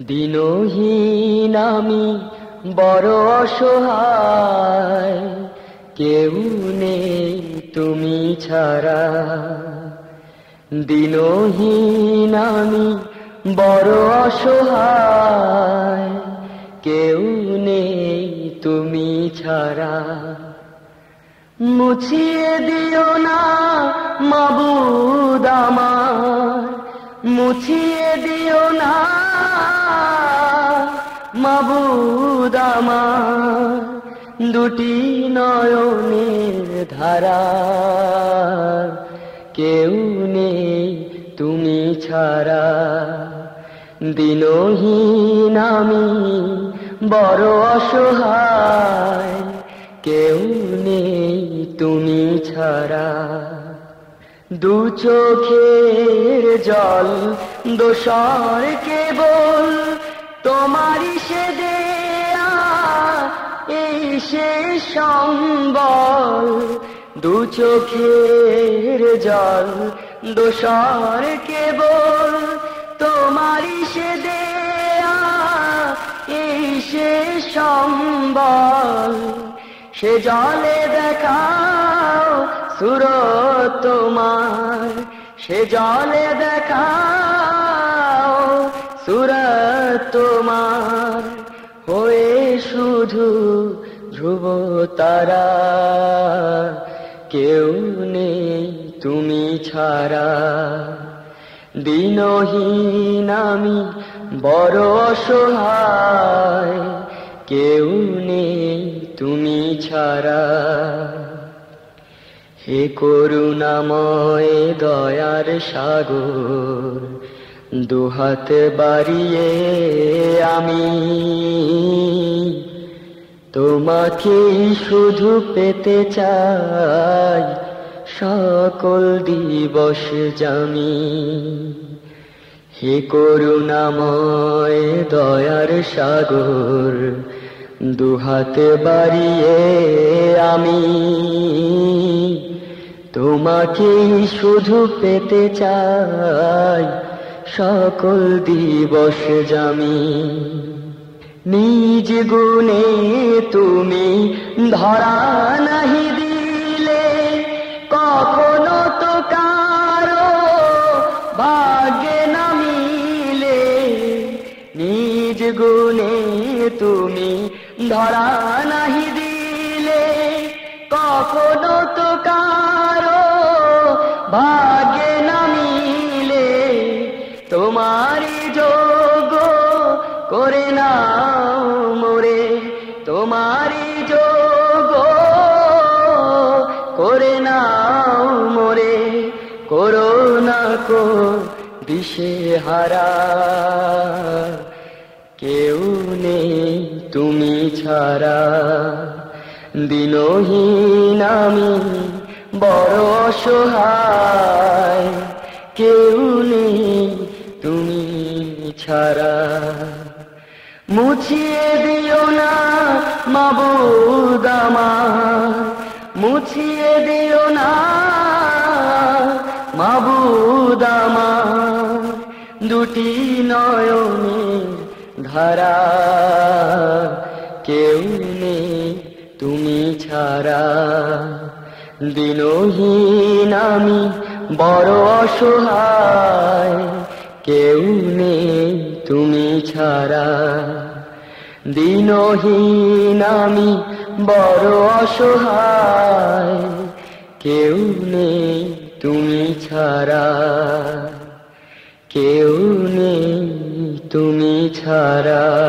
দিনহীন আমি বড় অসহায়, কেউ নেই তুমি ছাড়া। দিনহীন আমি বড় অসহায়, কেউ নেই তুমি ছাড়া। মুছিয়ে দিও না মাবুদ আমার মুছিয়ে দিও না। মাবুদ আমার দুটি নয়নের ধারা। কেউ নেই তুমি ছাড়া। দিনহীন আমি বড় অসহায়। কেউ নেই তুমি ছাড়া। দু চোখের জল দোসর কেবল, তোমারই সে দেয়া সে সম্বল। দু চোখের জল দোসর কেবল, তোমারই সে দেয়া সে সম্বল। সে জলে দেখাও সুর তোমার সে জলে দেখাও সুর তোমার হয়ে শুধু ধ্রুব তারা। কেউ নেই তুমি ছাড়া। দিনহীন আমি বড় অসহায়। কেউ নেই তুমি ছাড়া। হে করুণাময় দয়ার সাগর, দুহাত বাড়িয়ে আমি তোমাকে শুধু পেতে চাই, সকল দিবস জামি। হে করুণাময় দয়ার সাগর, দুহাত বাড়িয়ে আমি তোমাকেই শুধু পেতে চাই সকল দিবস জামি। নিজ গুণে তুমি ধরা নাহি দিলে, কখনো তো কারও ভাগ্যে নামিলে নিজ গুণে তুমি ধরা নাহি দিলে, কখনো তো কারও ভাগ্যে নামিলে তোমারই যোগ করে নাও মোরে। তোমারই যোগ করে নাও মোরে। করোনা কো দিশে হারা। কেউ নেই তুমি ছাড়া। দিনহীন আমি বড় অসহায়, কেউ নেই তুমি ছাড়া। মুছিয়ে দিও না মাবুদ আমার, মুছিয়ে দিও না মাবুদ আমার। দুটি নয়নের ধারা, কেউ নেই তুমি ছাড়া। দিনহীন আমি বড় অসহায়, কেউ নেই তুমি ছাড়া। দিনহীন আমি বড় অসহায়, কেউ নেই তুমি ছাড়া। কেউ নেই তুমি ছাড়া।